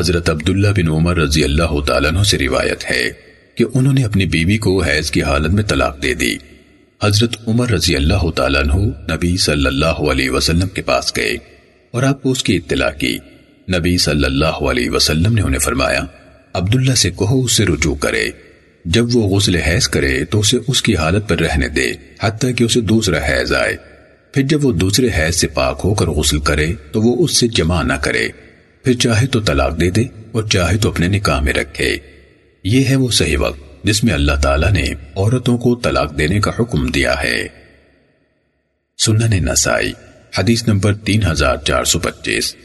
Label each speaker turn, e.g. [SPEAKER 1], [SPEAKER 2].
[SPEAKER 1] حضرت عبداللہ بن عمر رضی اللہ تعالیٰ عنہ سے روایت ہے کہ انہوں نے اپنی بیوی کو حیض کی حالت میں طلاق دے دی۔ حضرت عمر رضی اللہ تعالیٰ عنہ نبی صلی اللہ علیہ وسلم کے پاس گئے اور آپ کو اس کی اطلاع کی۔ نبی صلی اللہ علیہ وسلم نے انہیں فرمایا، عبداللہ سے کہو اس سے رجوع کرے۔ جب وہ غسل حیض کرے تو اسے اس کی حالت پر رہنے دے، حتیٰ کہ اسے دوسرا حیض آئے۔ پھر جب وہ دوسرے حیض سے پاک ہو کر غسل کرے تو وہ اس سے جمع نہ کرے۔ پھر چاہے تو طلاق دے دے اور چاہے تو اپنے نکاح میں رکھے۔ یہ ہے وہ صحیح وقت جس میں اللہ تعالیٰ نے عورتوں کو طلاق دینے کا حکم دیا ہے۔ سنن نسائی، حدیث نمبر تین ہزار چار سو پچیس۔